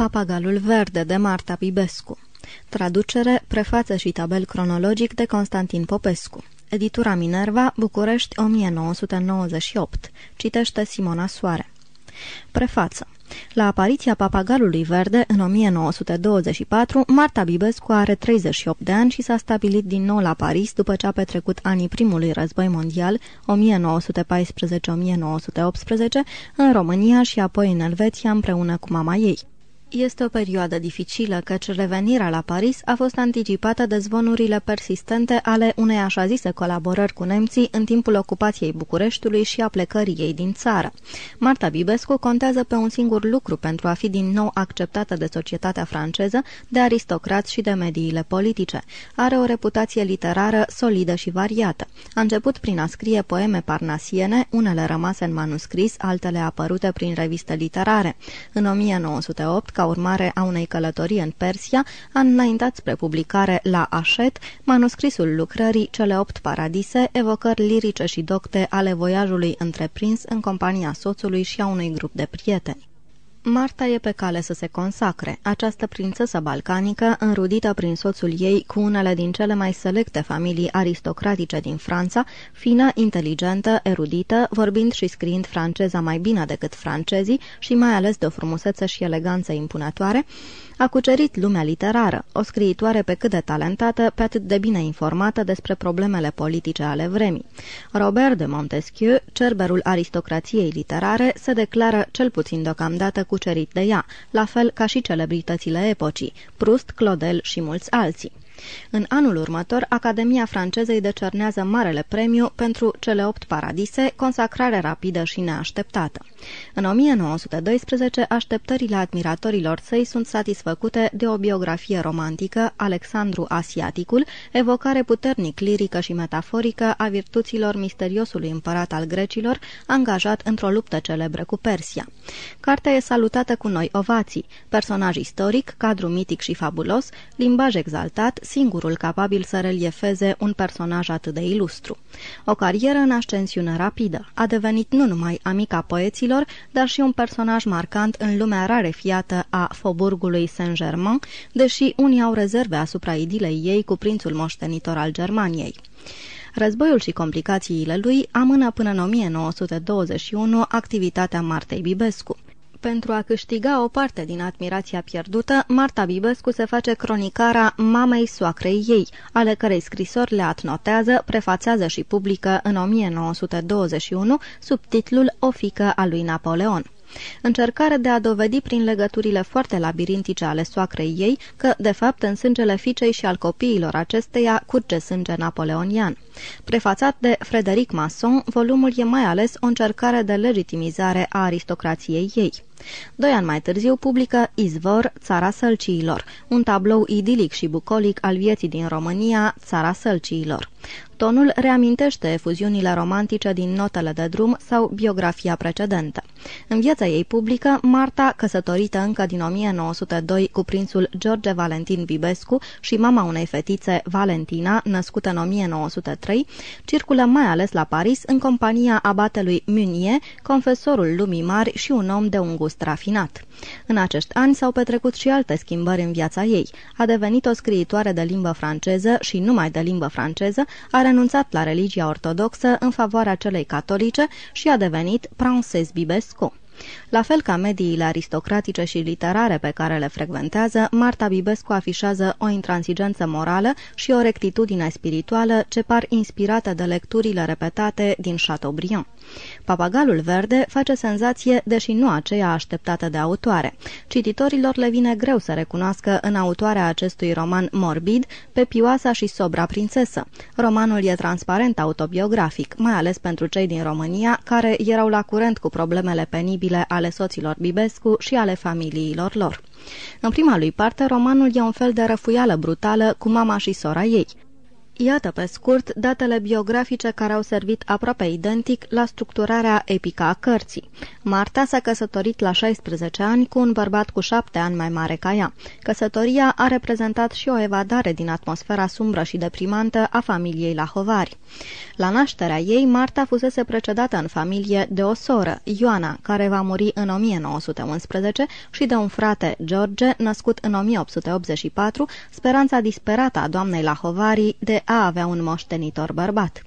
Papagalul verde de Marta Bibescu Traducere, prefață și tabel cronologic de Constantin Popescu. Editura Minerva, București 1998 Citește Simona Soare. Prefață. La apariția papagalului verde în 1924, Marta Bibescu are 38 de ani și s-a stabilit din nou la Paris după ce a petrecut anii primului război mondial, 1914-1918, în România și apoi în Elveția împreună cu mama ei. Este o perioadă dificilă, căci revenirea la Paris a fost anticipată de zvonurile persistente ale unei așa zise colaborări cu nemții în timpul ocupației Bucureștiului și a plecării ei din țară. Marta Bibescu contează pe un singur lucru pentru a fi din nou acceptată de societatea franceză, de aristocrați și de mediile politice. Are o reputație literară solidă și variată. A început prin a scrie poeme parnasiene, unele rămase în manuscris, altele apărute prin reviste literare. În 1908, ca urmare a unei călătorii în Persia, a înaintat spre publicare la Așet manuscrisul lucrării Cele opt paradise, evocări lirice și docte ale voiajului întreprins în compania soțului și a unui grup de prieteni. Marta e pe cale să se consacre. Această prințesă balcanică, înrudită prin soțul ei cu unele din cele mai selecte familii aristocratice din Franța, fină, inteligentă, erudită, vorbind și scriind franceza mai bine decât francezii și mai ales de o frumusețe și eleganță impunătoare, a cucerit lumea literară, o scriitoare pe cât de talentată, pe atât de bine informată despre problemele politice ale vremii. Robert de Montesquieu, cerberul aristocrației literare, se declară cel puțin deocamdată cucerit de ea, la fel ca și celebritățile epocii, Proust, Claudel și mulți alții. În anul următor, Academia franceză îi decernează marele premiu pentru cele opt paradise, consacrare rapidă și neașteptată. În 1912, așteptările admiratorilor săi sunt satisfăcute de o biografie romantică, Alexandru Asiaticul, evocare puternic lirică și metaforică a virtuților misteriosului împărat al grecilor, angajat într-o luptă celebră cu Persia. Cartea e salutată cu noi ovații, personaj istoric, cadru mitic și fabulos, limbaj exaltat, singurul capabil să reliefeze un personaj atât de ilustru. O carieră în ascensiune rapidă. A devenit nu numai amica poeților, dar și un personaj marcant în lumea rarefiată a Faubourgului Saint-Germain, deși unii au rezerve asupra idilei ei cu prințul moștenitor al Germaniei. Războiul și complicațiile lui amână până în 1921 activitatea Martei Bibescu. Pentru a câștiga o parte din admirația pierdută, Marta Bibescu se face cronicara mamei soacrei ei, ale cărei scrisori le atnotează, prefațează și publică în 1921 sub titlul O fică a lui Napoleon încercare de a dovedi prin legăturile foarte labirintice ale soacrei ei că, de fapt, în sângele fiicei și al copiilor acesteia curge sânge napoleonian. Prefațat de Frederic Masson, volumul e mai ales o încercare de legitimizare a aristocrației ei. Doi ani mai târziu publică Izvor, Țara Sălciilor, un tablou idilic și bucolic al vieții din România, Țara Sălciilor. Tonul reamintește efuziunile romantice din notele de drum sau biografia precedentă. În viața ei publică, Marta, căsătorită încă din 1902 cu prințul George Valentin Bibescu și mama unei fetițe, Valentina, născută în 1903, circulă mai ales la Paris în compania abatelui Munier, confesorul lumii mari și un om de un gust rafinat. În acești ani s-au petrecut și alte schimbări în viața ei. A devenit o scriitoare de limbă franceză și numai de limbă franceză, a renunțat la religia ortodoxă în favoarea celei catolice și a devenit Princesse Bibescu. La fel ca mediile aristocratice și literare pe care le frecventează, Marta Bibescu afișează o intransigență morală și o rectitudine spirituală ce par inspirate de lecturile repetate din Chateaubriand. Papagalul verde face senzație, deși nu aceea așteptată de autoare. Cititorilor le vine greu să recunoască în autoarea acestui roman morbid pe pioasa și sobra prințesă. Romanul e transparent autobiografic, mai ales pentru cei din România care erau la curent cu problemele penibile ale soților Bibescu și ale familiilor lor. În prima lui parte, romanul e un fel de răfuială brutală cu mama și sora ei. Iată pe scurt datele biografice care au servit aproape identic la structurarea epică a cărții. Marta s-a căsătorit la 16 ani cu un bărbat cu 7 ani mai mare ca ea. Căsătoria a reprezentat și o evadare din atmosfera sumbră și deprimantă a familiei la Hovari. La nașterea ei, Marta fusese precedată în familie de o soră, Ioana, care va muri în 1911 și de un frate, George, născut în 1884, speranța disperată a doamnei la Hovari de a avea un moștenitor bărbat.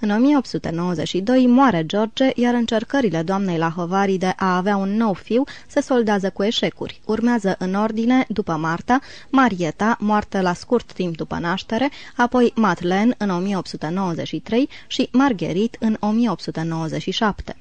În 1892 moare George, iar încercările doamnei la Hovari de a avea un nou fiu se soldează cu eșecuri. Urmează în ordine, după Marta, Marieta, moartă la scurt timp după naștere, apoi Matlen în 1893 și Margherit în 1897.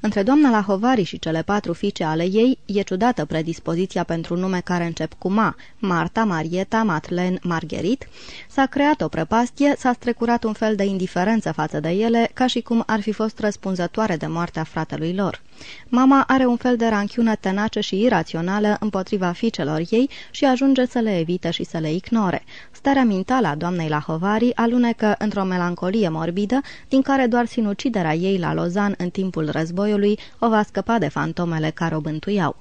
Între doamna Lahovari și cele patru fiice ale ei e ciudată predispoziția pentru nume care încep cu Ma, Marta, Marieta, Matlen, Margherit. S-a creat o prăpastie, s-a strecurat un fel de indiferență față de ele, ca și cum ar fi fost răspunzătoare de moartea fratelui lor. Mama are un fel de ranchiună tenace și irațională împotriva fiicelor ei și ajunge să le evite și să le ignore. Starea mentală a doamnei Lahovari alunecă într-o melancolie morbidă, din care doar sinuciderea ei la Lozan în timpul războiului o va scăpa de fantomele care o bântuiau.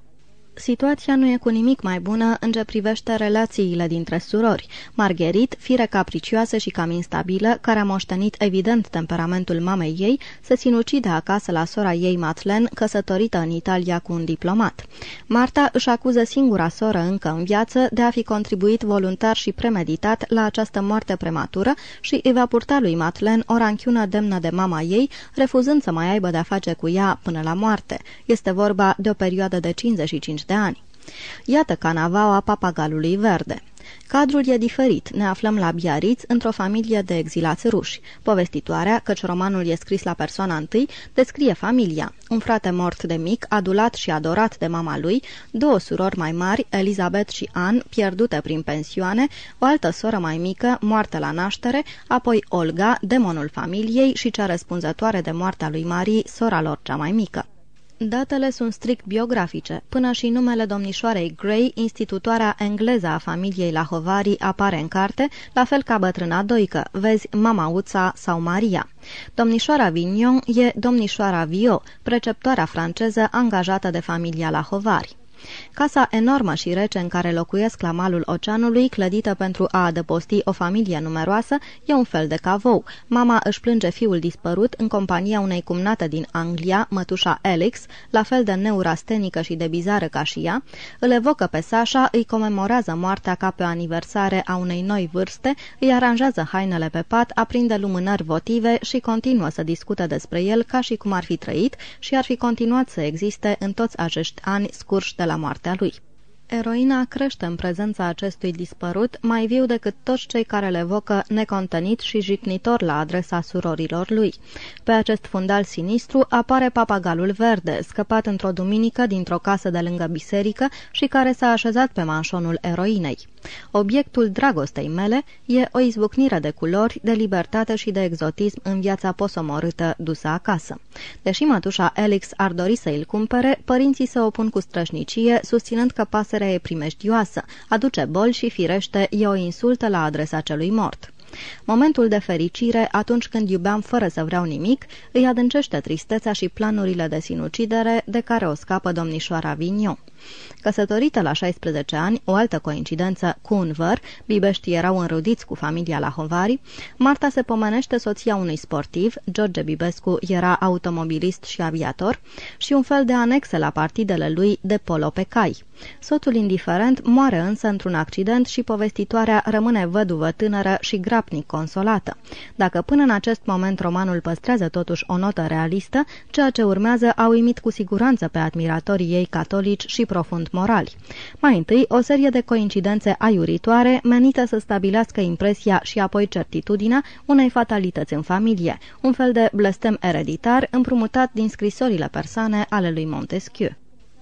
Situația nu e cu nimic mai bună în ce privește relațiile dintre surori. Margherit, fire capricioasă și cam instabilă, care a moștenit evident temperamentul mamei ei, se sinucide acasă la sora ei Matlen, căsătorită în Italia cu un diplomat. Marta își acuză singura soră încă în viață de a fi contribuit voluntar și premeditat la această moarte prematură și îi va purta lui Matlen o ranchiună demnă de mama ei, refuzând să mai aibă de-a face cu ea până la moarte. Este vorba de o perioadă de 55 de ani. Iată canavaua papagalului verde. Cadrul e diferit. Ne aflăm la Biarritz, într-o familie de exilați ruși. Povestitoarea, căci romanul e scris la persoana întâi, descrie familia. Un frate mort de mic, adulat și adorat de mama lui, două surori mai mari, Elizabeth și Anne, pierdute prin pensioane, o altă soră mai mică, moartă la naștere, apoi Olga, demonul familiei și cea răspunzătoare de moartea lui Marie, sora lor cea mai mică. Datele sunt strict biografice. Până și numele domnișoarei Gray, institutoarea engleză a familiei Lahovari, apare în carte, la fel ca bătrâna Doică, vezi Mama Uța sau Maria. Domnișoara Vignon e domnișoara Vio, preceptoarea franceză angajată de familia Lahovari. Casa enormă și rece în care locuiesc la malul oceanului, clădită pentru a adăposti o familie numeroasă, e un fel de cavou. Mama își plânge fiul dispărut în compania unei cumnate din Anglia, mătușa Alex, la fel de neurastenică și de bizară ca și ea, îl evocă pe Sasha, îi comemorează moartea ca pe o aniversare a unei noi vârste, îi aranjează hainele pe pat, aprinde lumânări votive și continuă să discută despre el ca și cum ar fi trăit și ar fi continuat să existe în toți acești ani scurși de la moartea lui. Eroina crește în prezența acestui dispărut mai viu decât toți cei care le evocă necontenit și jicnitor la adresa surorilor lui. Pe acest fundal sinistru apare papagalul verde, scăpat într-o duminică dintr-o casă de lângă biserică și care s-a așezat pe manșonul eroinei. Obiectul dragostei mele e o izbucnire de culori, de libertate și de exotism în viața posomorâtă dusă acasă. Deși mătușa Alex ar dori să îl cumpere, părinții se opun cu strășnicie, susținând că pasărea e primejdioasă, aduce boli și firește e o insultă la adresa celui mort. Momentul de fericire, atunci când iubeam fără să vreau nimic, îi adâncește tristețea și planurile de sinucidere de care o scapă domnișoara Vignon. Căsătorită la 16 ani, o altă coincidență cu un văr, bibeștii erau înrudiți cu familia la Hovari, Marta se pomenește soția unui sportiv, George Bibescu era automobilist și aviator, și un fel de anexe la partidele lui de polo pe cai. Soțul indiferent moare însă într-un accident și povestitoarea rămâne văduvă tânără și grapnic consolată. Dacă până în acest moment romanul păstrează totuși o notă realistă, ceea ce urmează a uimit cu siguranță pe admiratorii ei catolici și profund morali. Mai întâi, o serie de coincidențe aiuritoare menite să stabilească impresia și apoi certitudinea unei fatalități în familie, un fel de blestem ereditar împrumutat din scrisorile persane ale lui Montesquieu.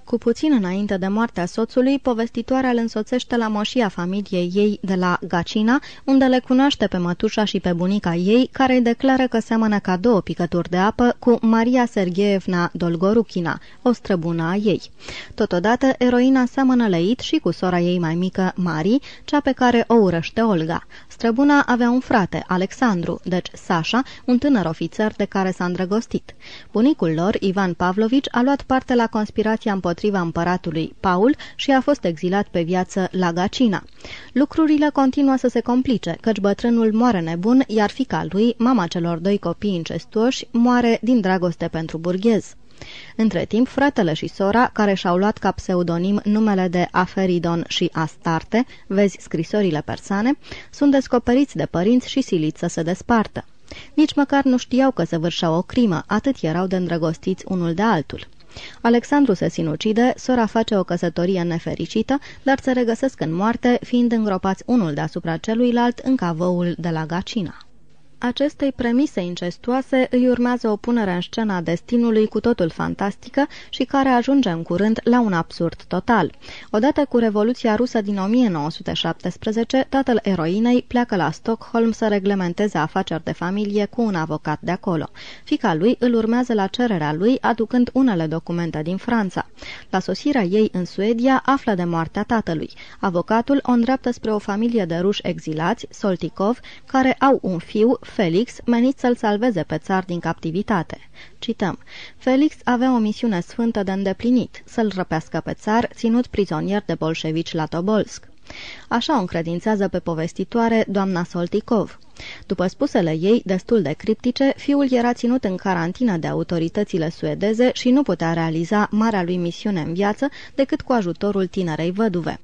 Cu puțin înainte de moartea soțului, povestitoarea îl însoțește la moșia familiei ei de la Gacina, unde le cunoaște pe mătușa și pe bunica ei, care îi declară că seamănă ca două picături de apă cu Maria Sergeevna Dolgorukina, o străbună a ei. Totodată, eroina seamănă leit și cu sora ei mai mică, Mari, cea pe care o urăște Olga. Străbuna avea un frate, Alexandru, deci Sasha, un tânăr ofițer de care s-a îndrăgostit. Bunicul lor, Ivan Pavlovici, a luat parte la conspirația împotriva împăratului Paul și a fost exilat pe viață la Gacina. Lucrurile continuă să se complice, căci bătrânul moare nebun, iar fica lui, mama celor doi copii incestuoși, moare din dragoste pentru burghez. Între timp, fratele și sora, care și-au luat ca pseudonim numele de Aferidon și Astarte, vezi scrisorile persane, sunt descoperiți de părinți și siliți să se despartă. Nici măcar nu știau că se vârșeau o crimă, atât erau de îndrăgostiți unul de altul. Alexandru se sinucide, sora face o căsătorie nefericită, dar se regăsesc în moarte, fiind îngropați unul deasupra celuilalt în cavăul de la Gacina. Acestei premise incestuoase îi urmează o punere în scena a destinului cu totul fantastică și care ajunge în curând la un absurd total. Odată cu Revoluția Rusă din 1917, tatăl eroinei pleacă la Stockholm să reglementeze afaceri de familie cu un avocat de acolo. Fica lui îl urmează la cererea lui, aducând unele documente din Franța. La sosirea ei în Suedia, află de moartea tatălui. Avocatul o îndreaptă spre o familie de ruși exilați, Soltikov, care au un fiu, Felix, menit să-l salveze pe țar din captivitate. Cităm. Felix avea o misiune sfântă de îndeplinit, să-l răpească pe țar, ținut prizonier de bolșevici la Tobolsk. Așa o încredințează pe povestitoare doamna Soltikov. După spusele ei, destul de criptice, fiul era ținut în carantină de autoritățile suedeze și nu putea realiza marea lui misiune în viață decât cu ajutorul tinerei văduve.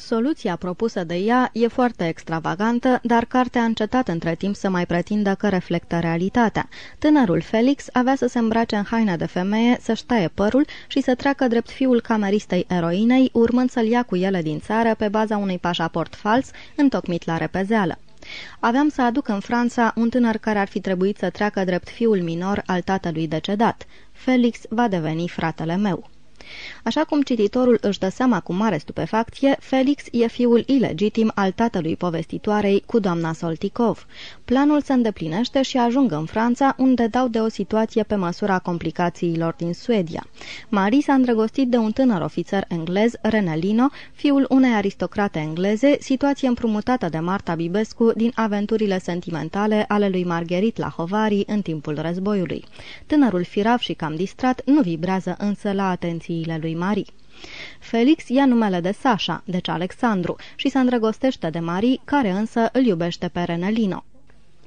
Soluția propusă de ea e foarte extravagantă, dar cartea a încetat între timp să mai pretindă că reflectă realitatea. Tânărul Felix avea să se îmbrace în haina de femeie, să-și taie părul și să treacă drept fiul cameristei eroinei, urmând să-l ia cu ele din țară pe baza unui pașaport fals, întocmit la repezeală. Aveam să aduc în Franța un tânăr care ar fi trebuit să treacă drept fiul minor al tatălui decedat. Felix va deveni fratele meu. Așa cum cititorul își dă seama cu mare stupefacție, Felix e fiul ilegitim al tatălui povestitoarei cu doamna Soltikov. Planul se îndeplinește și ajung în Franța, unde dau de o situație pe măsura complicațiilor din Suedia. Marie s-a îndrăgostit de un tânăr ofițer englez, Renelino, fiul unei aristocrate engleze, situație împrumutată de Marta Bibescu din aventurile sentimentale ale lui Margherit Lahovari în timpul războiului. Tânărul firav și cam distrat nu vibrează însă la atențiile lui Marie. Felix ia numele de Sasha, deci Alexandru, și se îndrăgostește de Marie, care însă îl iubește pe Renelino.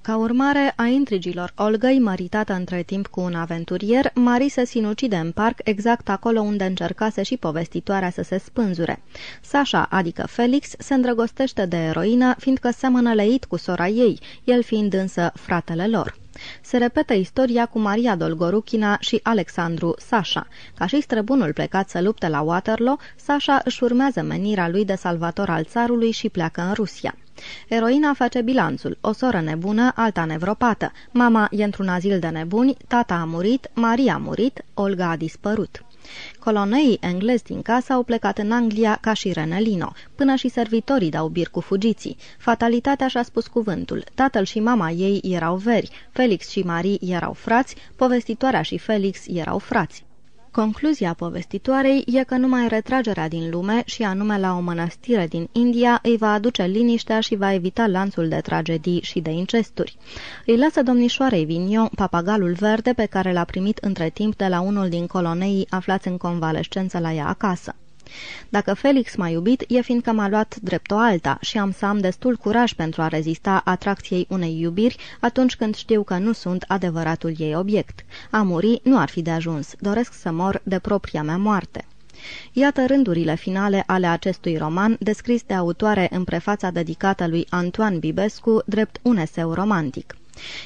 Ca urmare a intrigilor Olgăi, măritată între timp cu un aventurier, Marie se sinucide în parc exact acolo unde încercase și povestitoarea să se spânzure. Sasha, adică Felix, se îndrăgostește de eroină, fiindcă seamănă leit cu sora ei, el fiind însă fratele lor. Se repetă istoria cu Maria Dolgoruchina și Alexandru Sasha. Ca și străbunul plecat să lupte la Waterloo, Sasha își urmează menirea lui de salvator al țarului și pleacă în Rusia. Eroina face bilanțul, o soră nebună, alta nevropată. Mama e într-un azil de nebuni, tata a murit, Maria a murit, Olga a dispărut. Coloneii englezi din casă au plecat în Anglia ca și Renelino. Până și servitorii dau bir cu fugiții. Fatalitatea și-a spus cuvântul. Tatăl și mama ei erau veri, Felix și Marie erau frați, povestitoarea și Felix erau frați. Concluzia povestitoarei e că numai retragerea din lume și anume la o mănăstire din India îi va aduce liniștea și va evita lanțul de tragedii și de incesturi. Îi lasă domnișoarei Vignon papagalul verde pe care l-a primit între timp de la unul din coloneii aflați în convalescență la ea acasă. Dacă Felix m-a iubit, e fiindcă m-a luat drept o alta și am să am destul curaj pentru a rezista atracției unei iubiri atunci când știu că nu sunt adevăratul ei obiect. A muri nu ar fi de ajuns, doresc să mor de propria mea moarte. Iată rândurile finale ale acestui roman, descris de autoare în prefața dedicată lui Antoine Bibescu, drept un eseu romantic.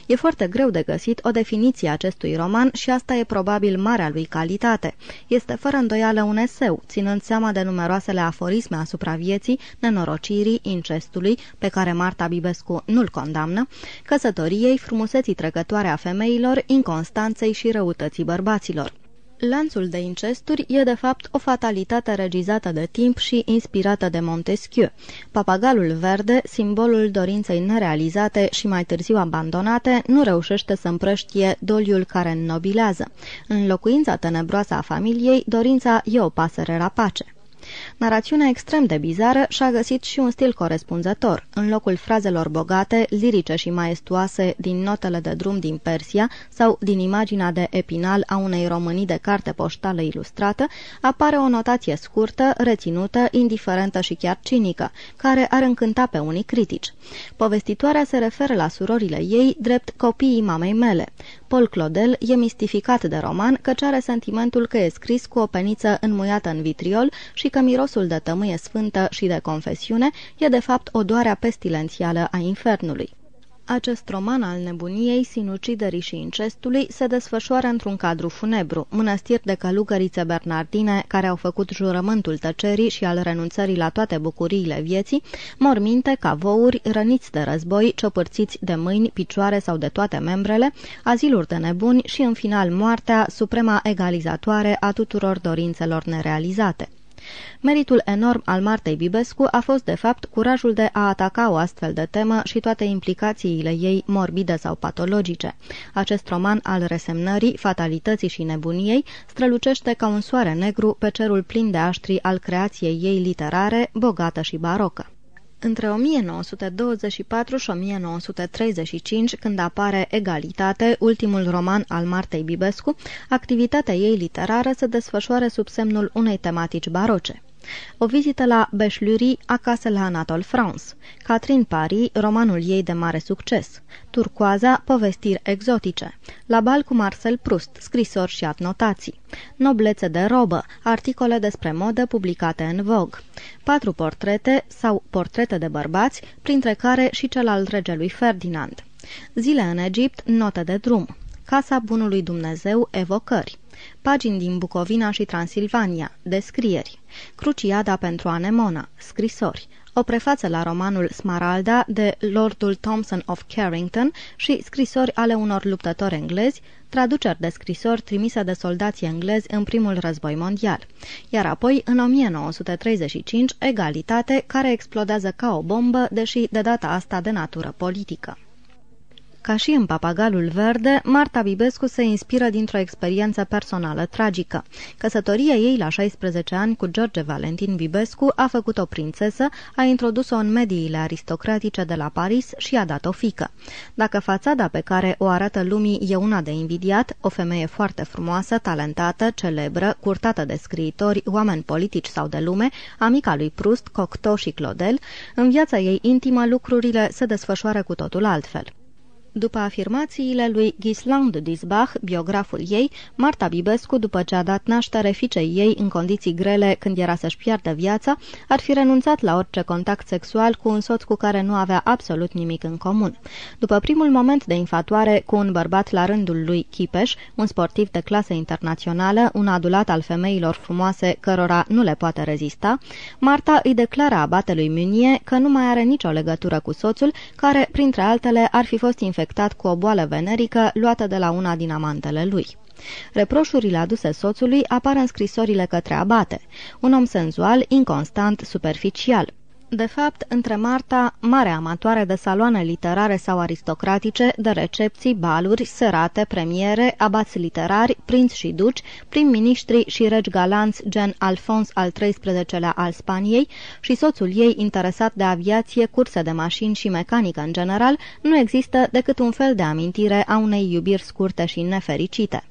E foarte greu de găsit o definiție a acestui roman și asta e probabil marea lui calitate. Este fără îndoială un eseu, ținând seama de numeroasele aforisme asupra vieții, nenorocirii, incestului, pe care Marta Bibescu nu-l condamnă, căsătoriei, frumuseții trecătoare a femeilor, inconstanței și răutății bărbaților. Lanțul de incesturi e de fapt o fatalitate regizată de timp și inspirată de Montesquieu. Papagalul verde, simbolul dorinței nerealizate și mai târziu abandonate, nu reușește să împrăștie doliul care înnobilează. În locuința tenebroasă a familiei, dorința e o pasăre rapace. Narațiunea extrem de bizară și-a găsit și un stil corespunzător. În locul frazelor bogate, lirice și maestuoase din notele de drum din Persia sau din imaginea de epinal a unei românii de carte poștală ilustrată, apare o notație scurtă, reținută, indiferentă și chiar cinică, care ar încânta pe unii critici. Povestitoarea se referă la surorile ei drept copiii mamei mele. Paul Claudel e mistificat de roman căci are sentimentul că e scris cu o peniță înmuiată în vitriol și că mirosul de tămâie sfântă și de confesiune e de fapt odoarea pestilențială a infernului. Acest roman al nebuniei, sinuciderii și incestului se desfășoară într-un cadru funebru, mănăstiri de călugărițe bernardine care au făcut jurământul tăcerii și al renunțării la toate bucuriile vieții, morminte, cavouri, răniți de război, ciopărțiți de mâini, picioare sau de toate membrele, aziluri de nebuni și, în final, moartea, suprema egalizatoare a tuturor dorințelor nerealizate. Meritul enorm al Martei Bibescu a fost, de fapt, curajul de a ataca o astfel de temă și toate implicațiile ei morbide sau patologice. Acest roman al resemnării, fatalității și nebuniei strălucește ca un soare negru pe cerul plin de aștri al creației ei literare, bogată și barocă. Între 1924 și 1935, când apare Egalitate, ultimul roman al Martei Bibescu, activitatea ei literară se desfășoară sub semnul unei tematici baroce. O vizită la Beșlurii, acasă la Anatole France. Catherine Paris, romanul ei de mare succes. Turcoaza, povestiri exotice. La bal cu Marcel Proust, scrisori și adnotații. Noblețe de robă, articole despre modă publicate în Vogue. Patru portrete sau portrete de bărbați, printre care și cel al regelui Ferdinand. Zile în Egipt, note de drum. Casa Bunului Dumnezeu, evocări. Pagini din Bucovina și Transilvania, descrieri. Cruciada pentru Anemona, scrisori. O prefață la romanul Smaralda de Lordul Thompson of Carrington și scrisori ale unor luptători englezi, traduceri de scrisori trimise de soldații englezi în primul război mondial. Iar apoi, în 1935, egalitate care explodează ca o bombă, deși de data asta de natură politică. Ca și în Papagalul Verde, Marta Bibescu se inspiră dintr-o experiență personală tragică. Căsătoria ei la 16 ani cu George Valentin Bibescu a făcut o prințesă, a introdus-o în mediile aristocratice de la Paris și a dat o fică. Dacă fațada pe care o arată lumii e una de invidiat, o femeie foarte frumoasă, talentată, celebră, curtată de scriitori, oameni politici sau de lume, amica lui Proust, Cocteau și Claudel, în viața ei intimă lucrurile se desfășoară cu totul altfel. După afirmațiile lui Ghislain de Disbach, biograful ei, Marta Bibescu, după ce a dat naștere fiicei ei în condiții grele când era să-și piardă viața, ar fi renunțat la orice contact sexual cu un soț cu care nu avea absolut nimic în comun. După primul moment de infatuare cu un bărbat la rândul lui Chipeș, un sportiv de clasă internațională, un adulat al femeilor frumoase cărora nu le poate rezista, Marta îi declară abatelui Munie că nu mai are nicio legătură cu soțul, care, printre altele, ar fi fost infectat infectat cu o boală venerică luată de la una din amantele lui. Reproșurile aduse soțului apar în scrisorile către abate, un om senzual, inconstant, superficial. De fapt, între Marta, mare amatoare de saloane literare sau aristocratice, de recepții, baluri, serate, premiere, abați literari, prinți și duci, prim-ministri și regi galanți gen Alfons al XIII-lea al Spaniei și soțul ei interesat de aviație, curse de mașini și mecanică în general, nu există decât un fel de amintire a unei iubiri scurte și nefericite.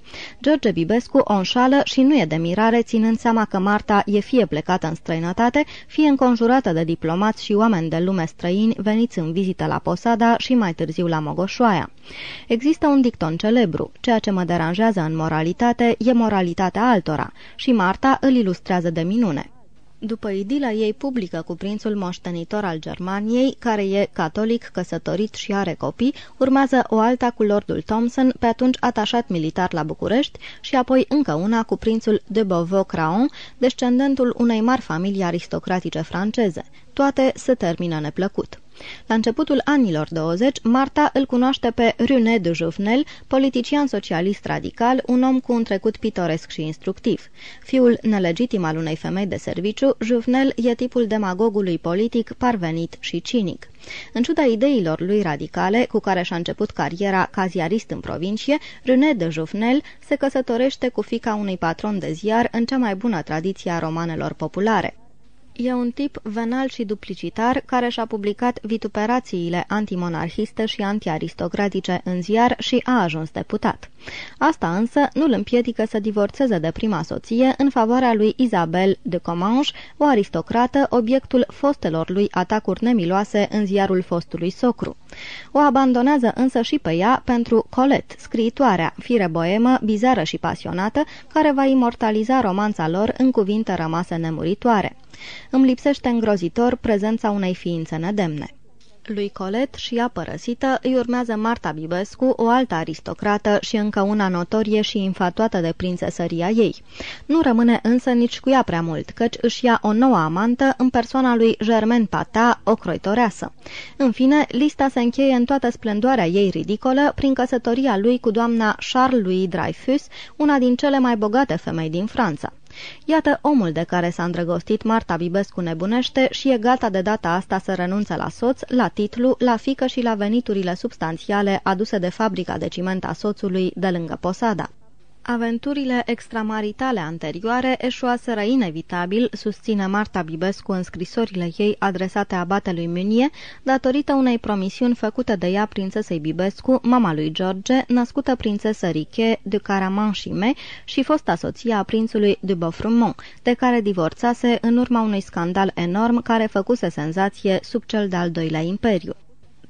George Bibescu o înșală și nu e de mirare, ținând seama că Marta e fie plecată în străinătate, fie înconjurată de diplomați și oameni de lume străini veniți în vizită la Posada și mai târziu la Mogoșoaia. Există un dicton celebru, ceea ce mă deranjează în moralitate e moralitatea altora și Marta îl ilustrează de minune. După idila ei publică cu prințul moștenitor al Germaniei, care e catolic, căsătorit și are copii, urmează o alta cu lordul Thomson, pe atunci atașat militar la București, și apoi încă una cu prințul de Beauvau-Craon, descendentul unei mari familii aristocratice franceze. toate se termină neplăcut. La începutul anilor 20, Marta îl cunoaște pe René de Jouvenel, politician socialist radical, un om cu un trecut pitoresc și instructiv. Fiul nelegitim al unei femei de serviciu, Jouvenel e tipul demagogului politic parvenit și cinic. În ciuda ideilor lui radicale, cu care și-a început cariera ca ziarist în provincie, René de Jouvenel se căsătorește cu fica unui patron de ziar în cea mai bună tradiție a romanelor populare. E un tip venal și duplicitar care și-a publicat vituperațiile antimonarhiste și antiaristocratice în ziar și a ajuns deputat. Asta însă nu îl împiedică să divorțeze de prima soție în favoarea lui Isabel de Comange, o aristocrată, obiectul fostelor lui atacuri nemiloase în ziarul fostului socru. O abandonează însă și pe ea pentru Colette, scriitoarea, fire boemă, bizară și pasionată, care va imortaliza romanța lor în cuvinte rămase nemuritoare. Îmi lipsește îngrozitor prezența unei ființe nedemne. Lui Colet și ea părăsită îi urmează Marta Bibescu, o altă aristocrată și încă una notorie și infatuată de prințesăria ei. Nu rămâne însă nici cu ea prea mult, căci își ia o nouă amantă în persoana lui Germain Pata, o croitoreasă. În fine, lista se încheie în toată splendoarea ei ridicolă prin căsătoria lui cu doamna Charles-Louis Dreyfus, una din cele mai bogate femei din Franța. Iată omul de care s-a îndrăgostit Marta Bibescu nebunește și e gata de data asta să renunțe la soț, la titlu, la fică și la veniturile substanțiale aduse de fabrica de ciment a soțului de lângă Posada. Aventurile extramaritale anterioare eșuaseră inevitabil, susține Marta Bibescu în scrisorile ei adresate abatelui Munie, datorită unei promisiuni făcute de ea prințesei Bibescu, mama lui George, născută prințesă Riche de Caraman-Chime și fosta soție a prințului de Beaufremont, de care divorțase în urma unui scandal enorm care făcuse senzație sub cel de-al doilea imperiu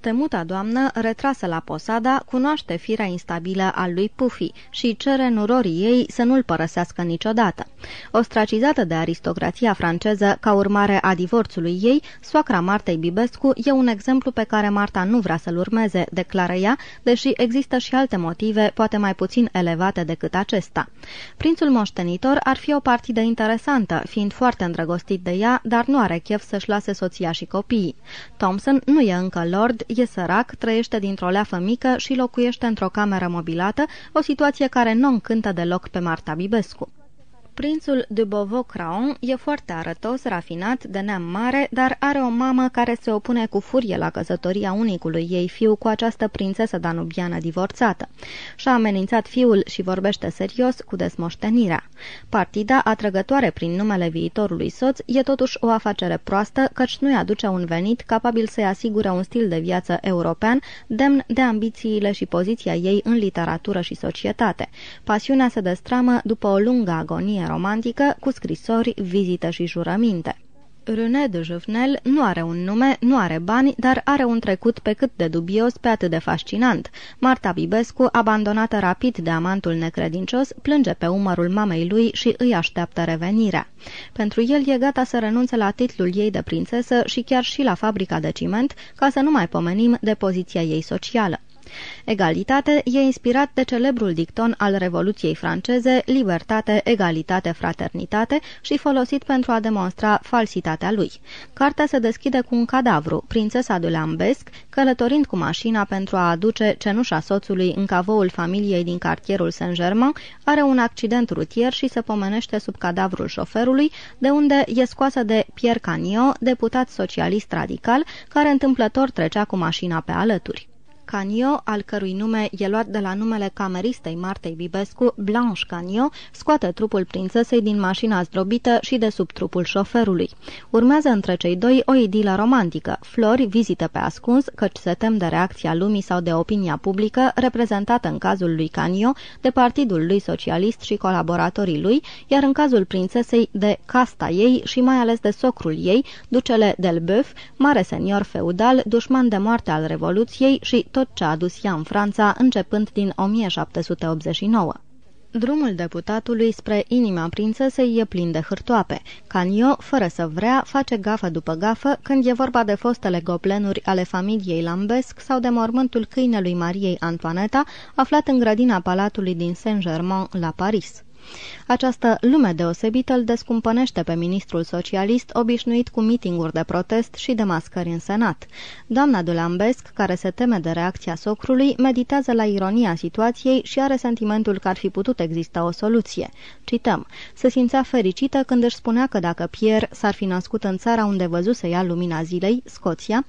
temuta doamnă, retrasă la posada, cunoaște firea instabilă al lui Pufi și cere nurorii ei să nu-l părăsească niciodată. Ostracizată de aristocrația franceză ca urmare a divorțului ei, soacra Martei Bibescu e un exemplu pe care Marta nu vrea să-l urmeze, declară ea, deși există și alte motive, poate mai puțin elevate decât acesta. Prințul moștenitor ar fi o partidă interesantă, fiind foarte îndrăgostit de ea, dar nu are chef să-și lase soția și copiii. Thompson nu e încă lord, e sărac, trăiește dintr-o leafă mică și locuiește într-o cameră mobilată, o situație care nu încântă deloc pe Marta Bibescu. Prințul de Beauvau-Craon e foarte arătos, rafinat, de neam mare, dar are o mamă care se opune cu furie la căsătoria unicului ei fiu cu această prințesă danubiană divorțată. Și-a amenințat fiul și vorbește serios cu desmoștenirea. Partida, atrăgătoare prin numele viitorului soț, e totuși o afacere proastă, căci nu-i aduce un venit capabil să-i asigure un stil de viață european, demn de ambițiile și poziția ei în literatură și societate. Pasiunea se destramă după o lungă agonie romantică cu scrisori, vizite și jurăminte. René de Jouvenel nu are un nume, nu are bani, dar are un trecut pe cât de dubios, pe atât de fascinant. Marta Bibescu, abandonată rapid de amantul necredincios, plânge pe umărul mamei lui și îi așteaptă revenirea. Pentru el e gata să renunțe la titlul ei de prințesă și chiar și la fabrica de ciment, ca să nu mai pomenim de poziția ei socială. Egalitate e inspirat de celebrul dicton al Revoluției franceze, libertate, egalitate, fraternitate și folosit pentru a demonstra falsitatea lui. Cartea se deschide cu un cadavru, prințesa de Lambesc, călătorind cu mașina pentru a aduce cenușa soțului în cavoul familiei din cartierul Saint-Germain, are un accident rutier și se pomenește sub cadavrul șoferului, de unde e scoasă de Pierre Canio, deputat socialist radical, care întâmplător trecea cu mașina pe alături. Canio, al cărui nume e luat de la numele cameristei Martei Bibescu, Blanche Canio, scoate trupul prințesei din mașina zdrobită și de sub trupul șoferului. Urmează între cei doi o idilă romantică. Flori vizită pe ascuns, căci se tem de reacția lumii sau de opinia publică, reprezentată în cazul lui Canio de partidul lui socialist și colaboratorii lui, iar în cazul prințesei de casta ei și mai ales de socrul ei, ducele Delbeuf, mare senior feudal, dușman de moarte al Revoluției și tot ce a adus ea în Franța începând din 1789. Drumul deputatului spre inima prințesei e plin de hârtoape. Canio, fără să vrea, face gafă după gafă când e vorba de fostele goblenuri ale familiei Lambesc sau de mormântul câinelui Mariei Antoaneta, aflat în grădina palatului din Saint-Germain la Paris. Această lume deosebită îl descumpănește pe ministrul socialist obișnuit cu mitinguri de protest și de mascări în senat. Doamna Dulambesc, care se teme de reacția socrului, meditează la ironia situației și are sentimentul că ar fi putut exista o soluție. Cităm, se simțea fericită când își spunea că dacă Pierre s-ar fi născut în țara unde văzuse ea lumina zilei, Scoția,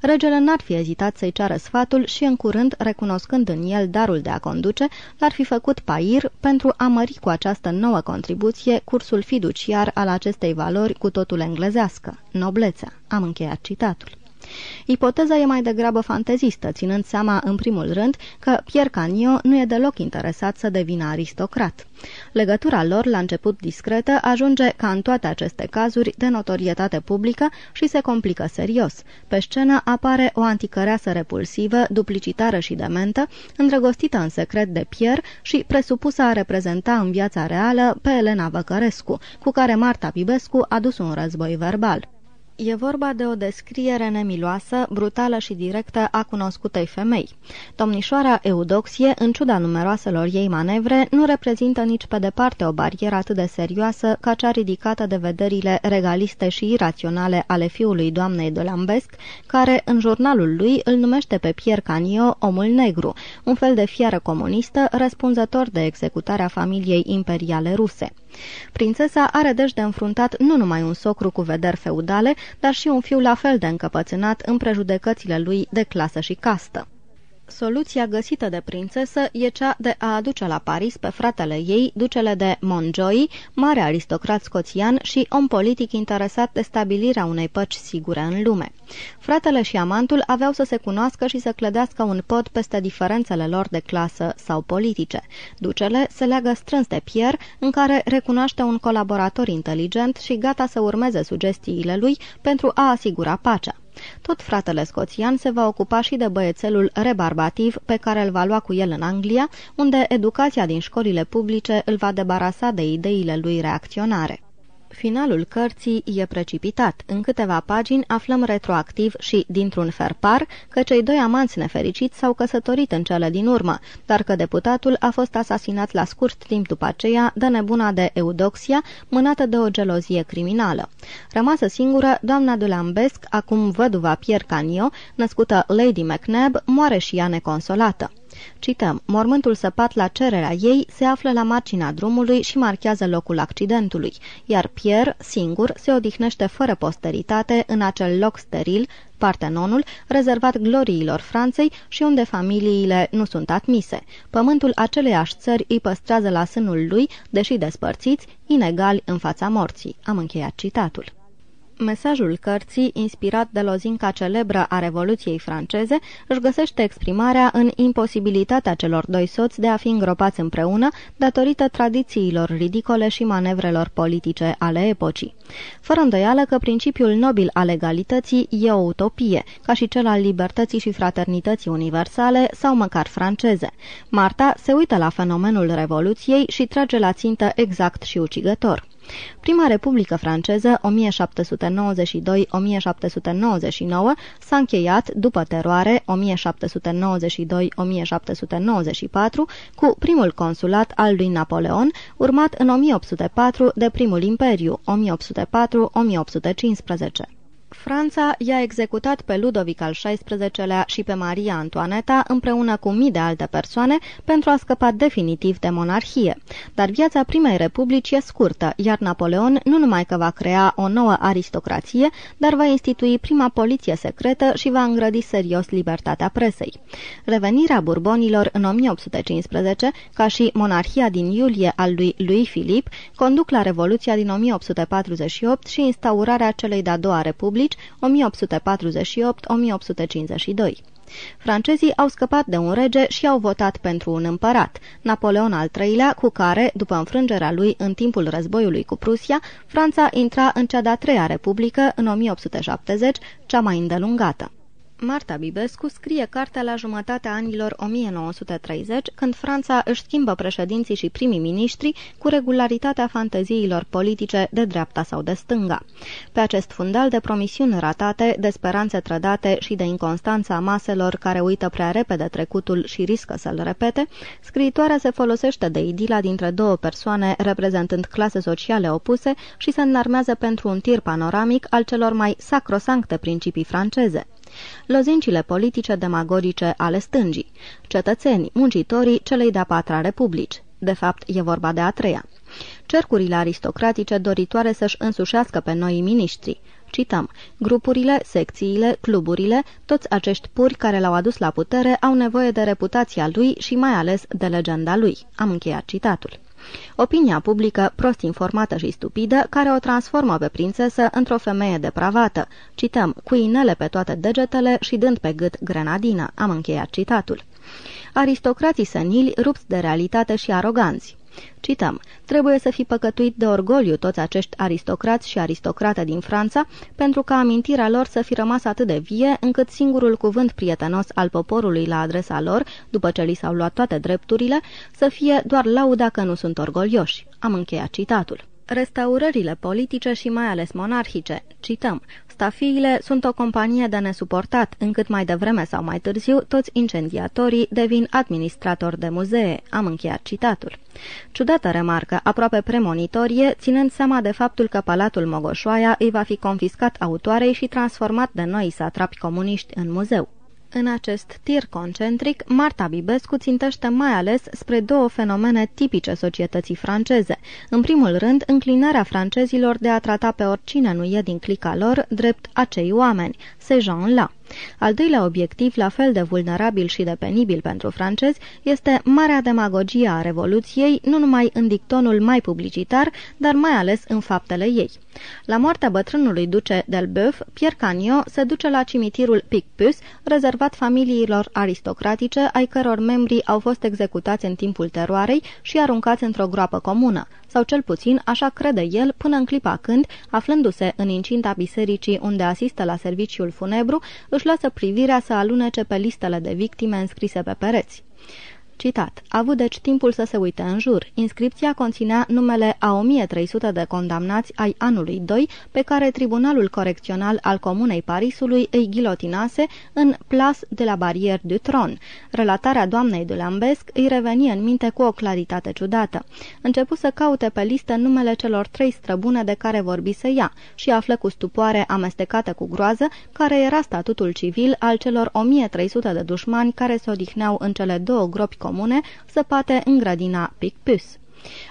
regele n-ar fi ezitat să-i ceară sfatul și în curând, recunoscând în el darul de a conduce, l-ar fi făcut pair pentru a mări cu această nouă contribuție cursul fiduciar al acestei valori cu totul englezească, noblețea. Am încheiat citatul. Ipoteza e mai degrabă fantezistă, ținând seama, în primul rând, că Pierre Canio nu e deloc interesat să devină aristocrat. Legătura lor, la început discretă, ajunge, ca în toate aceste cazuri, de notorietate publică și se complică serios. Pe scenă apare o anticăreasă repulsivă, duplicitară și dementă, îndrăgostită în secret de Pierre și presupusă a reprezenta în viața reală pe Elena Văcărescu, cu care Marta Pibescu a dus un război verbal. E vorba de o descriere nemiloasă, brutală și directă a cunoscutei femei. Domnișoara Eudoxie, în ciuda numeroaselor ei manevre, nu reprezintă nici pe departe o barieră atât de serioasă ca cea ridicată de vederile regaliste și iraționale ale fiului doamnei de Lambesc, care, în jurnalul lui, îl numește pe Pierre Canio omul negru, un fel de fiară comunistă răspunzător de executarea familiei imperiale ruse. Prințesa are deci de înfruntat nu numai un socru cu vederi feudale, dar și un fiu la fel de încăpățânat în prejudecățile lui de clasă și castă. Soluția găsită de prințesă e cea de a aduce la Paris pe fratele ei, ducele de Montjoy, mare aristocrat scoțian și om politic interesat de stabilirea unei păci sigure în lume. Fratele și amantul aveau să se cunoască și să clădească un pod peste diferențele lor de clasă sau politice. Ducele se leagă strâns de Pierre, în care recunoaște un colaborator inteligent și gata să urmeze sugestiile lui pentru a asigura pacea. Tot fratele scoțian se va ocupa și de băiețelul rebarbativ pe care îl va lua cu el în Anglia, unde educația din școlile publice îl va debarasa de ideile lui reacționare. Finalul cărții e precipitat. În câteva pagini aflăm retroactiv și, dintr-un ferpar, că cei doi amanți nefericiți s-au căsătorit în cele din urmă, dar că deputatul a fost asasinat la scurt timp după aceea de nebuna de Eudoxia, mânată de o gelozie criminală. Rămasă singură, doamna de Lambesc, acum văduva Pierre Canio, născută Lady McNab, moare și ea neconsolată. Cităm, mormântul săpat la cererea ei se află la marginea drumului și marchează locul accidentului, iar Pierre, singur, se odihnește fără posteritate în acel loc steril, Partenonul, rezervat gloriilor Franței și unde familiile nu sunt admise. Pământul aceleiași țări îi păstrează la sânul lui, deși despărțiți, inegali în fața morții. Am încheiat citatul. Mesajul cărții, inspirat de lozinca celebră a Revoluției franceze, își găsește exprimarea în imposibilitatea celor doi soți de a fi îngropați împreună datorită tradițiilor ridicole și manevrelor politice ale epocii. Fără îndoială că principiul nobil al egalității e o utopie, ca și cel al libertății și fraternității universale sau măcar franceze. Marta se uită la fenomenul Revoluției și trage la țintă exact și ucigător. Prima Republică franceză, 1792-1799, s-a încheiat, după teroare, 1792-1794, cu primul consulat al lui Napoleon, urmat în 1804 de primul imperiu, 1804-1815. Franța i-a executat pe Ludovic al XVI-lea și pe Maria Antoaneta împreună cu mii de alte persoane pentru a scăpa definitiv de monarhie. Dar viața primei republici e scurtă, iar Napoleon nu numai că va crea o nouă aristocrație, dar va institui prima poliție secretă și va îngrădi serios libertatea presei. Revenirea burbonilor în 1815, ca și monarhia din iulie al lui Louis Philippe, conduc la Revoluția din 1848 și instaurarea celei de-a doua republici republici 1848-1852. Francezii au scăpat de un rege și au votat pentru un împărat, Napoleon al III-lea, cu care, după înfrângerea lui în timpul războiului cu Prusia, Franța intra în cea de-a treia republică în 1870, cea mai îndelungată. Marta Bibescu scrie cartea la jumătatea anilor 1930, când Franța își schimbă președinții și primii miniștri cu regularitatea fanteziilor politice de dreapta sau de stânga. Pe acest fundal de promisiuni ratate, de speranțe trădate și de inconstanța maselor care uită prea repede trecutul și riscă să-l repete, scriitoarea se folosește de idila dintre două persoane reprezentând clase sociale opuse și se înarmează pentru un tir panoramic al celor mai sacrosancte principii franceze lozincile politice demagorice ale stângii, cetățenii, muncitorii celei de-a patra republici. De fapt, e vorba de a treia. Cercurile aristocratice doritoare să-și însușească pe noi miniștri. Cităm, grupurile, secțiile, cluburile, toți acești puri care l-au adus la putere au nevoie de reputația lui și mai ales de legenda lui. Am încheiat citatul. Opinia publică prost informată și stupidă, care o transformă pe prințesă într-o femeie depravată. Cităm, cu inele pe toate degetele și dând pe gât grenadină. Am încheiat citatul. Aristocrații senili rupți de realitate și aroganți. Cităm, trebuie să fi păcătuit de orgoliu toți acești aristocrați și aristocrate din Franța, pentru ca amintirea lor să fi rămas atât de vie, încât singurul cuvânt prietenos al poporului la adresa lor, după ce li s-au luat toate drepturile, să fie doar lauda că nu sunt orgolioși. Am încheiat citatul restaurările politice și mai ales monarhice. Cităm, stafiile sunt o companie de nesuportat, încât mai devreme sau mai târziu toți incendiatorii devin administratori de muzee. Am încheiat citatul. Ciudată remarcă, aproape premonitorie, ținând seama de faptul că Palatul Mogoșoaia îi va fi confiscat autoarei și transformat de noi satrapi comuniști în muzeu. În acest tir concentric, Marta Bibescu țintește mai ales spre două fenomene tipice societății franceze. În primul rând, înclinarea francezilor de a trata pe oricine nu e din clica lor drept acei oameni, ces gens-là. Al doilea obiectiv, la fel de vulnerabil și de penibil pentru francezi, este marea demagogie a Revoluției, nu numai în dictonul mai publicitar, dar mai ales în faptele ei. La moartea bătrânului duce Delbeuf, Pierre Cagnot se duce la cimitirul Picpus, rezervat familiilor aristocratice, ai căror membri au fost executați în timpul teroarei și aruncați într-o groapă comună sau cel puțin așa crede el până în clipa când, aflându-se în incinta bisericii unde asistă la serviciul funebru, își lasă privirea să alunece pe listele de victime înscrise pe pereți. Citat. A avut deci timpul să se uite în jur. Inscripția conținea numele a 1300 de condamnați ai anului 2 pe care Tribunalul Corecțional al Comunei Parisului îi ghilotinase în Place de la Barrière du Tron. Relatarea doamnei de Lambesc îi reveni în minte cu o claritate ciudată. Începu să caute pe listă numele celor trei străbune de care vorbise ea și află cu stupoare amestecată cu groază care era statutul civil al celor 1300 de dușmani care se odihneau în cele două gropi comune săpate în grădina Picpus.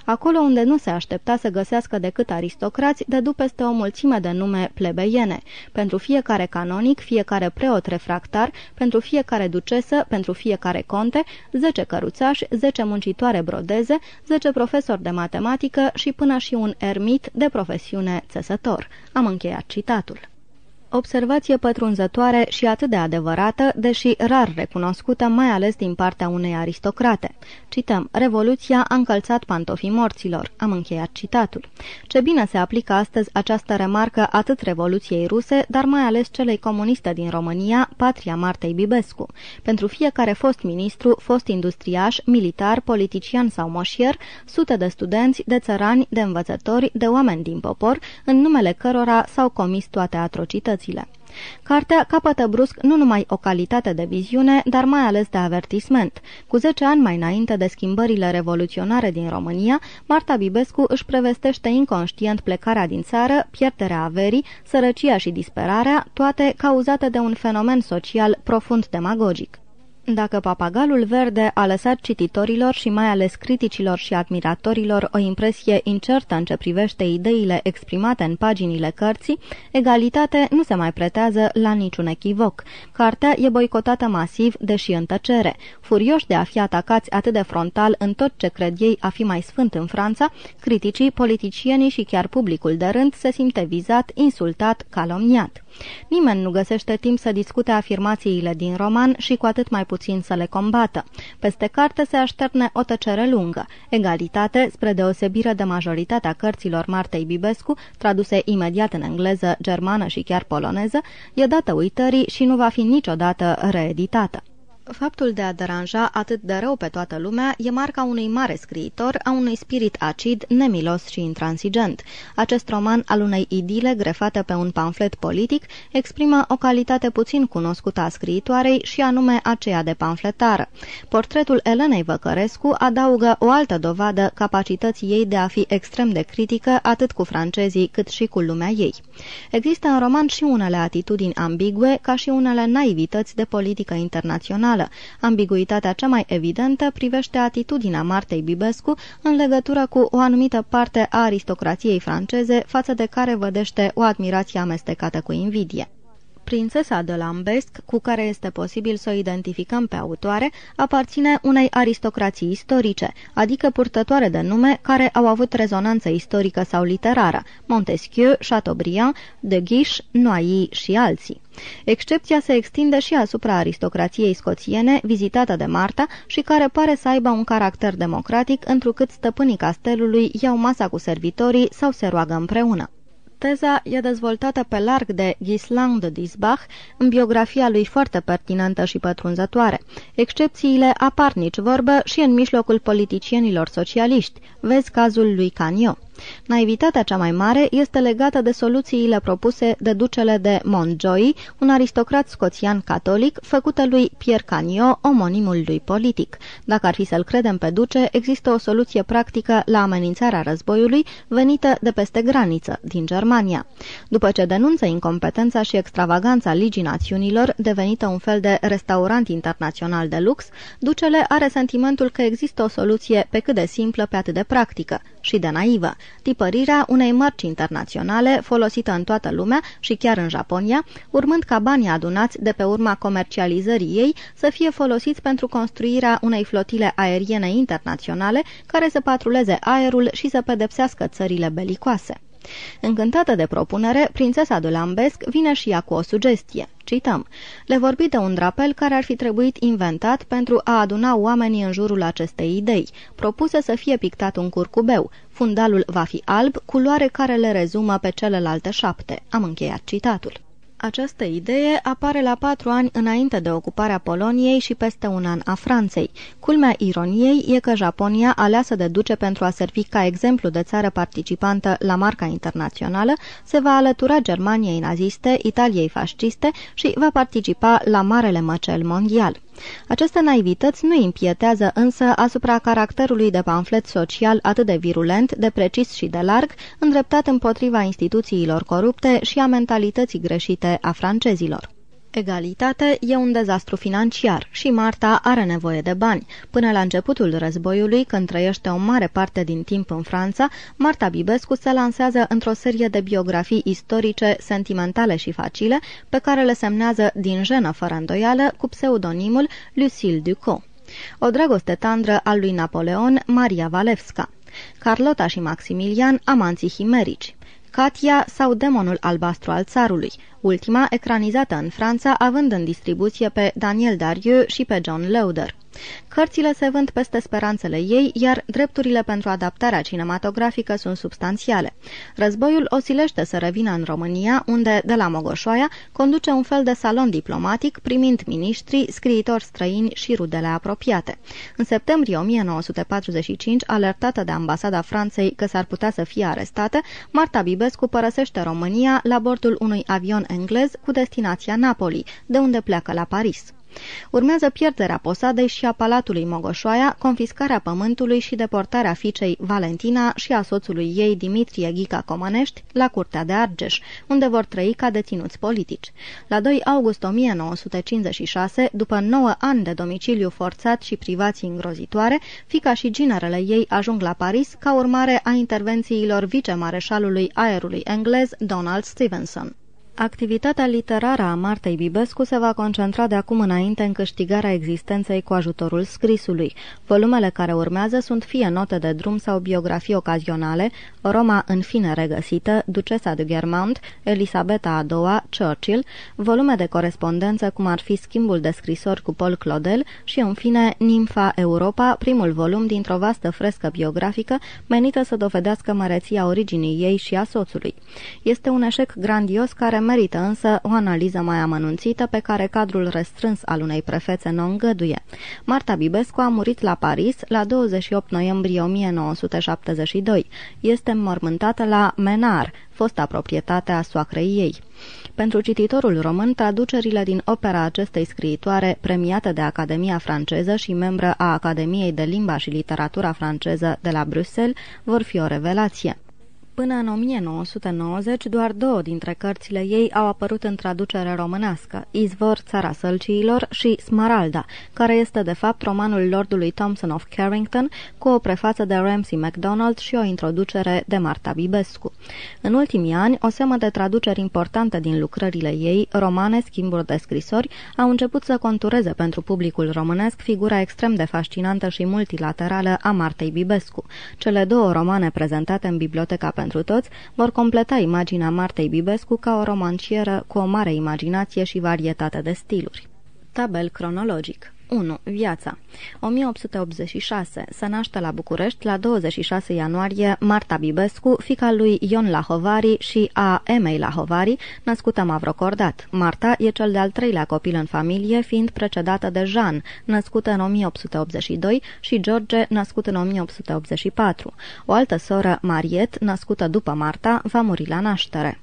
Acolo unde nu se aștepta să găsească decât aristocrați, dădu peste o mulțime de nume plebeiene. Pentru fiecare canonic, fiecare preot refractar, pentru fiecare ducesă, pentru fiecare conte, 10 căruțași, 10 muncitoare brodeze, 10 profesori de matematică și până și un ermit de profesiune țesător. Am încheiat citatul. Observație pătrunzătoare și atât de adevărată, deși rar recunoscută, mai ales din partea unei aristocrate. Cităm, Revoluția a încălțat pantofii morților. Am încheiat citatul. Ce bine se aplică astăzi această remarcă atât Revoluției ruse, dar mai ales celei comuniste din România, patria Martei Bibescu. Pentru fiecare fost ministru, fost industriaș, militar, politician sau moșier, sute de studenți, de țărani, de învățători, de oameni din popor, în numele cărora s-au comis toate atrocitățile cărțile. Cartea capătă brusc nu numai o calitate de viziune, dar mai ales de avertisment. Cu 10 ani mai înainte de schimbările revoluționare din România, Marta Bibescu își prevestește inconștient plecarea din țară, pierderea averii, sărăcia și disperarea, toate cauzate de un fenomen social profund demagogic. Dacă papagalul verde a lăsat cititorilor și mai ales criticilor și admiratorilor o impresie incertă în ce privește ideile exprimate în paginile cărții, egalitate nu se mai pretează la niciun echivoc. Cartea e boicotată masiv, deși în tăcere. Furioși de a fi atacați atât de frontal în tot ce cred ei a fi mai sfânt în Franța, criticii, politicienii și chiar publicul de rând se simte vizat, insultat, calomniat. Nimeni nu găsește timp să discute afirmațiile din roman și cu atât mai puțin să le combată. Peste carte se așterne o tăcere lungă. Egalitate, spre deosebire de majoritatea cărților Martei Bibescu, traduse imediat în engleză, germană și chiar poloneză, e dată uitării și nu va fi niciodată reeditată. Faptul de a deranja atât de rău pe toată lumea e marca unui mare scriitor, a unui spirit acid, nemilos și intransigent. Acest roman al unei idile grefate pe un pamflet politic exprimă o calitate puțin cunoscută a scriitoarei și anume aceea de pamfletară. Portretul Elenei Văcărescu adaugă o altă dovadă capacității ei de a fi extrem de critică atât cu francezii cât și cu lumea ei. Există în roman și unele atitudini ambigue ca și unele naivități de politică internațională națională. Ambiguitatea cea mai evidentă privește atitudinea Martei Bibescu în legătură cu o anumită parte a aristocrației franceze față de care vădește o admirație amestecată cu invidie. Prințesa de Lambesc, cu care este posibil să o identificăm pe autoare, aparține unei aristocrații istorice, adică purtătoare de nume care au avut rezonanță istorică sau literară, Montesquieu, Chateaubriand, de Guiche, Noailly și alții. Excepția se extinde și asupra aristocrației scoțiene, vizitată de Marta și care pare să aibă un caracter democratic, întrucât stăpânii castelului iau masa cu servitorii sau se roagă împreună. Teza e dezvoltată pe larg de Ghislain de Disbach în biografia lui foarte pertinentă și pătrunzătoare. Excepțiile apar nici vorbă și în mijlocul politicienilor socialiști. Vezi cazul lui Canio. Naivitatea cea mai mare este legată de soluțiile propuse de ducele de Montjoy, un aristocrat scoțian catolic, făcută lui Pierre Canio, omonimul lui politic. Dacă ar fi să-l credem pe duce, există o soluție practică la amenințarea războiului venită de peste graniță, din Germania. După ce denunță incompetența și extravaganța Ligii Națiunilor, devenită un fel de restaurant internațional de lux, ducele are sentimentul că există o soluție pe cât de simplă, pe atât de practică și de naivă tipărirea unei mărci internaționale folosită în toată lumea și chiar în Japonia, urmând ca banii adunați de pe urma comercializării ei să fie folosiți pentru construirea unei flotile aeriene internaționale care să patruleze aerul și să pedepsească țările belicoase. Încântată de propunere, prințesa de Lambesc vine și ea cu o sugestie. Cităm. Le vorbi de un drapel care ar fi trebuit inventat pentru a aduna oamenii în jurul acestei idei. Propuse să fie pictat un curcubeu. Fundalul va fi alb, culoare care le rezumă pe celelalte șapte. Am încheiat citatul. Această idee apare la patru ani înainte de ocuparea Poloniei și peste un an a Franței. Culmea ironiei e că Japonia, aleasă de duce pentru a servi ca exemplu de țară participantă la marca internațională, se va alătura Germaniei naziste, Italiei fasciste și va participa la Marele Măcel Mondial. Aceste naivități nu impietează însă asupra caracterului de pamflet social atât de virulent, de precis și de larg, îndreptat împotriva instituțiilor corupte și a mentalității greșite a francezilor. Egalitate e un dezastru financiar și Marta are nevoie de bani. Până la începutul războiului, când trăiește o mare parte din timp în Franța, Marta Bibescu se lansează într-o serie de biografii istorice, sentimentale și facile, pe care le semnează din jenă fără îndoială cu pseudonimul Lucille Ducot. O dragoste tandră al lui Napoleon, Maria Walewska. Carlota și Maximilian, amanții himerici. Katia sau Demonul albastru al țarului, ultima ecranizată în Franța, având în distribuție pe Daniel Darieux și pe John Lauder. Cărțile se vând peste speranțele ei, iar drepturile pentru adaptarea cinematografică sunt substanțiale. Războiul osilește să revină în România, unde, de la Mogoșoaia, conduce un fel de salon diplomatic, primind miniștri, scriitori străini și rudele apropiate. În septembrie 1945, alertată de ambasada Franței că s-ar putea să fie arestată, Marta Bibescu părăsește România la bordul unui avion englez cu destinația Napoli, de unde pleacă la Paris. Urmează pierderea posadei și a palatului Mogoșoaia, confiscarea pământului și deportarea fiicei Valentina și a soțului ei Dimitrie Ghica Comănești la curtea de Argeș, unde vor trăi ca deținuți politici. La 2 august 1956, după 9 ani de domiciliu forțat și privații îngrozitoare, fica și ginerele ei ajung la Paris ca urmare a intervențiilor vicemareșalului aerului englez Donald Stevenson. Activitatea literară a Martei Bibescu se va concentra de acum înainte în câștigarea existenței cu ajutorul scrisului. Volumele care urmează sunt fie note de drum sau biografii ocazionale, Roma în fine regăsită, Ducesa de Germont, Elisabeta a II, Churchill, volume de corespondență cum ar fi schimbul de scrisori cu Paul Claudel și, în fine, Nimfa Europa, primul volum dintr-o vastă frescă biografică menită să dovedească măreția originii ei și a soțului. Este un eșec grandios care Merită însă o analiză mai amănunțită pe care cadrul restrâns al unei prefețe nu îngăduie. Marta Bibescu a murit la Paris la 28 noiembrie 1972. Este mormântată la Menar, fosta proprietate a soacrei ei. Pentru cititorul român, traducerile din opera acestei scriitoare, premiată de Academia franceză și membră a Academiei de Limba și Literatura franceză de la Bruxelles, vor fi o revelație. Până în 1990, doar două dintre cărțile ei au apărut în traducere românească, Izvor, Țara Sălciilor și Smaralda, care este de fapt romanul Lordului Thompson of Carrington, cu o prefață de Ramsay MacDonald și o introducere de Marta Bibescu. În ultimii ani, o semă de traduceri importante din lucrările ei, romane, schimburi de scrisori, au început să contureze pentru publicul românesc figura extrem de fascinantă și multilaterală a Martei Bibescu. Cele două romane prezentate în Biblioteca pentru pentru toți, vor completa imaginea Martei Bibescu ca o romancieră cu o mare imaginație și varietate de stiluri. Tabel cronologic 1. Viața 1886. Se naște la București la 26 ianuarie Marta Bibescu, fica lui Ion Lahovari și a Emei Lahovari, născută Mavrocordat. Marta e cel de-al treilea copil în familie, fiind precedată de Jean, născută în 1882, și George, născut în 1884. O altă soră, Mariet, născută după Marta, va muri la naștere.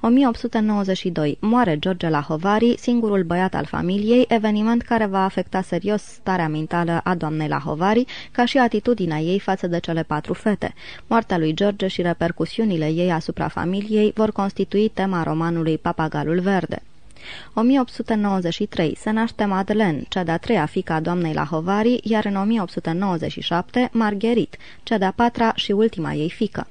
1892. Moare George Lahovari, singurul băiat al familiei, eveniment care va afecta serios starea mentală a doamnei Lahovari, ca și atitudinea ei față de cele patru fete. Moartea lui George și repercusiunile ei asupra familiei vor constitui tema romanului Papagalul Verde. 1893 se naște Madeleine, cea de-a treia fică a doamnei Lahovari, iar în 1897 Margherit, cea de-a patra și ultima ei fică.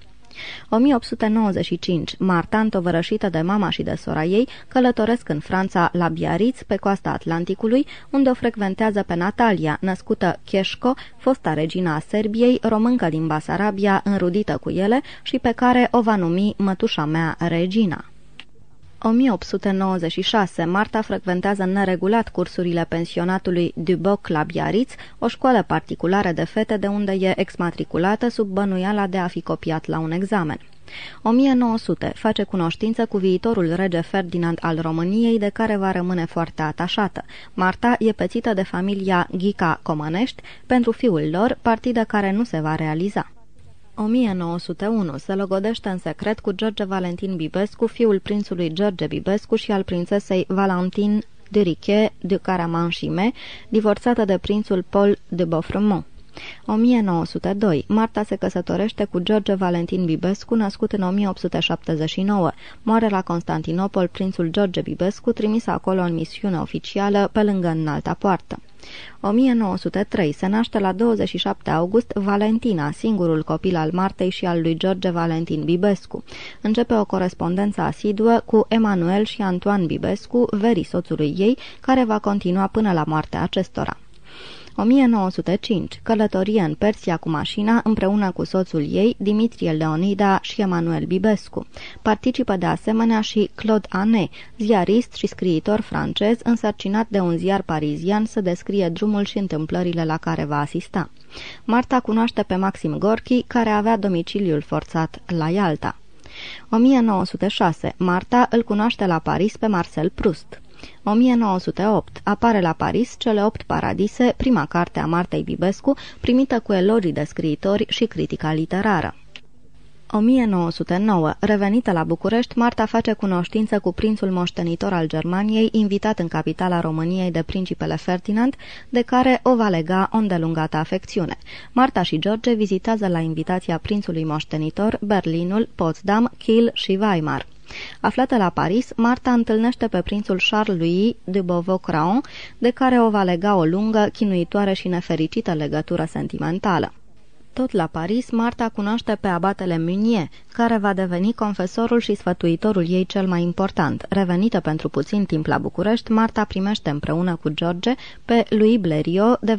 1895. Marta, întovărășită de mama și de sora ei, călătoresc în Franța la Biarritz, pe coasta Atlanticului, unde o frecventează pe Natalia, născută Cheșco, fosta regina a Serbiei, româncă din Basarabia, înrudită cu ele și pe care o va numi mătușa mea Regina. 1896, Marta frecventează neregulat cursurile pensionatului Duboc la Biarritz, o școală particulară de fete de unde e exmatriculată sub bănuiala de a fi copiat la un examen. 1900. Face cunoștință cu viitorul rege Ferdinand al României, de care va rămâne foarte atașată. Marta e pețită de familia Ghica Comănești pentru fiul lor, partidă care nu se va realiza. 1901 se logodește în secret cu George Valentin Bibescu, fiul prințului George Bibescu și al prințesei Valentin de Riche de Caramanchime, divorțată de prințul Paul de Beaufremont. 1902. Marta se căsătorește cu George Valentin Bibescu, născut în 1879. Moare la Constantinopol prințul George Bibescu, trimis acolo în misiune oficială pe lângă înalta poartă. 1903 se naște la 27 august Valentina, singurul copil al Martei și al lui George Valentin Bibescu. Începe o corespondență asiduă cu Emanuel și Antoine Bibescu, veri soțului ei, care va continua până la moartea acestora. 1905. Călătorie în Persia cu mașina împreună cu soțul ei, Dimitrie Leonida și Emanuel Bibescu. Participă de asemenea și Claude Anet, ziarist și scriitor francez însărcinat de un ziar parizian să descrie drumul și întâmplările la care va asista. Marta cunoaște pe Maxim Gorki, care avea domiciliul forțat la Ialta. 1906. Marta îl cunoaște la Paris pe Marcel Proust. 1908. Apare la Paris Cele opt paradise, prima carte a Martei Bibescu, primită cu elogii de scriitori și critica literară. 1909. Revenită la București, Marta face cunoștință cu prințul moștenitor al Germaniei, invitat în capitala României de principele Ferdinand, de care o va lega o îndelungată afecțiune. Marta și George vizitează la invitația prințului moștenitor Berlinul, Potsdam, Kiel și Weimar. Aflată la Paris, Marta întâlnește pe prințul Charles-Louis de Beauvau-Craon, de care o va lega o lungă, chinuitoare și nefericită legătură sentimentală. Tot la Paris, Marta cunoaște pe abatele Munier, care va deveni confesorul și sfătuitorul ei cel mai important. Revenită pentru puțin timp la București, Marta primește împreună cu George pe Louis Bleriot,